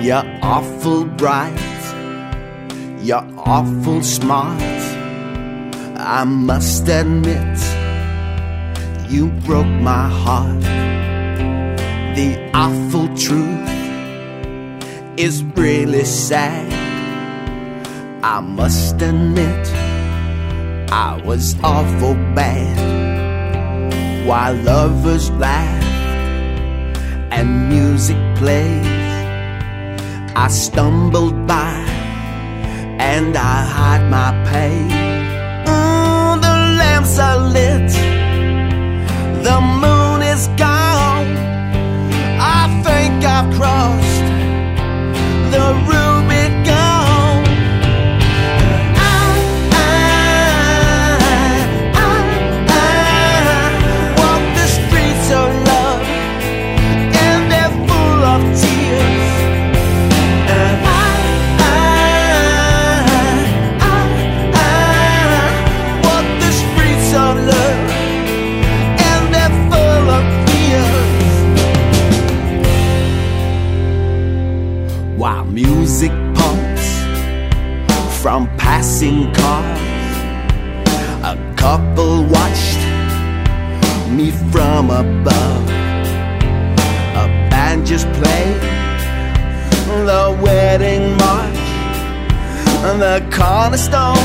You're awful bright, you're awful smart. I must admit, you broke my heart. The awful truth is really sad. I must admit, I was awful bad. While lovers laugh and music plays, I stumbled by and I hide my pain. While music pumps from passing cars, a couple watched me from above. A band just played the wedding march, the cornerstone,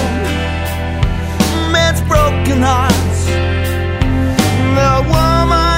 man's broken hearts. The woman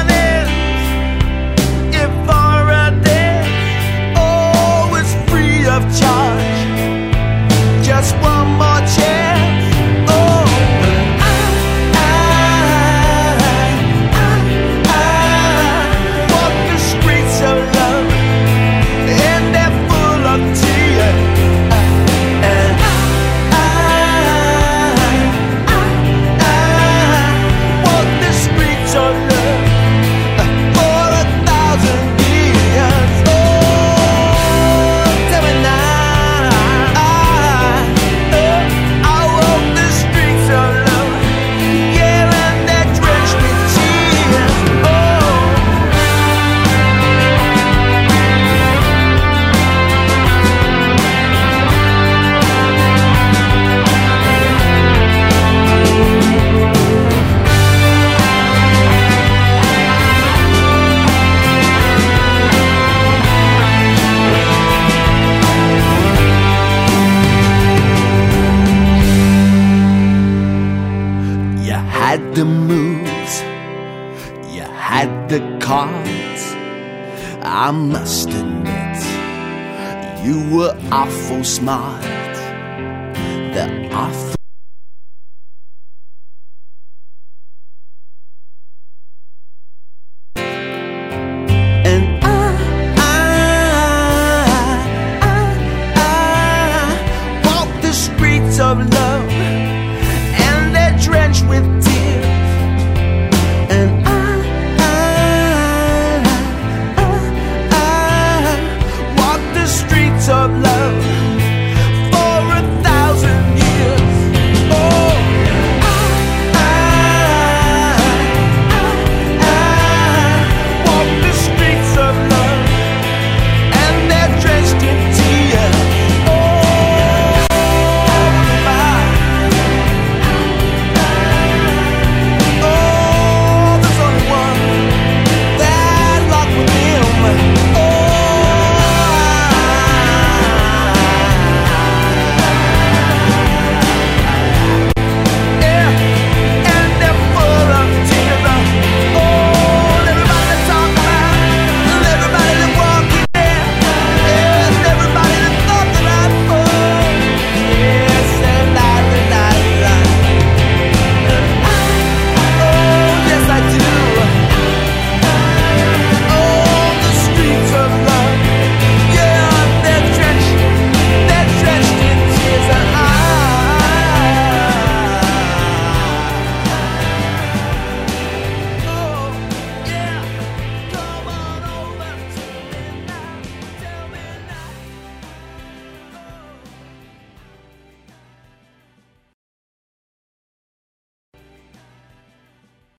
had the moves, you had the cards. I must admit, you were awful smart. The awful. And I, I, I, I walk the streets of love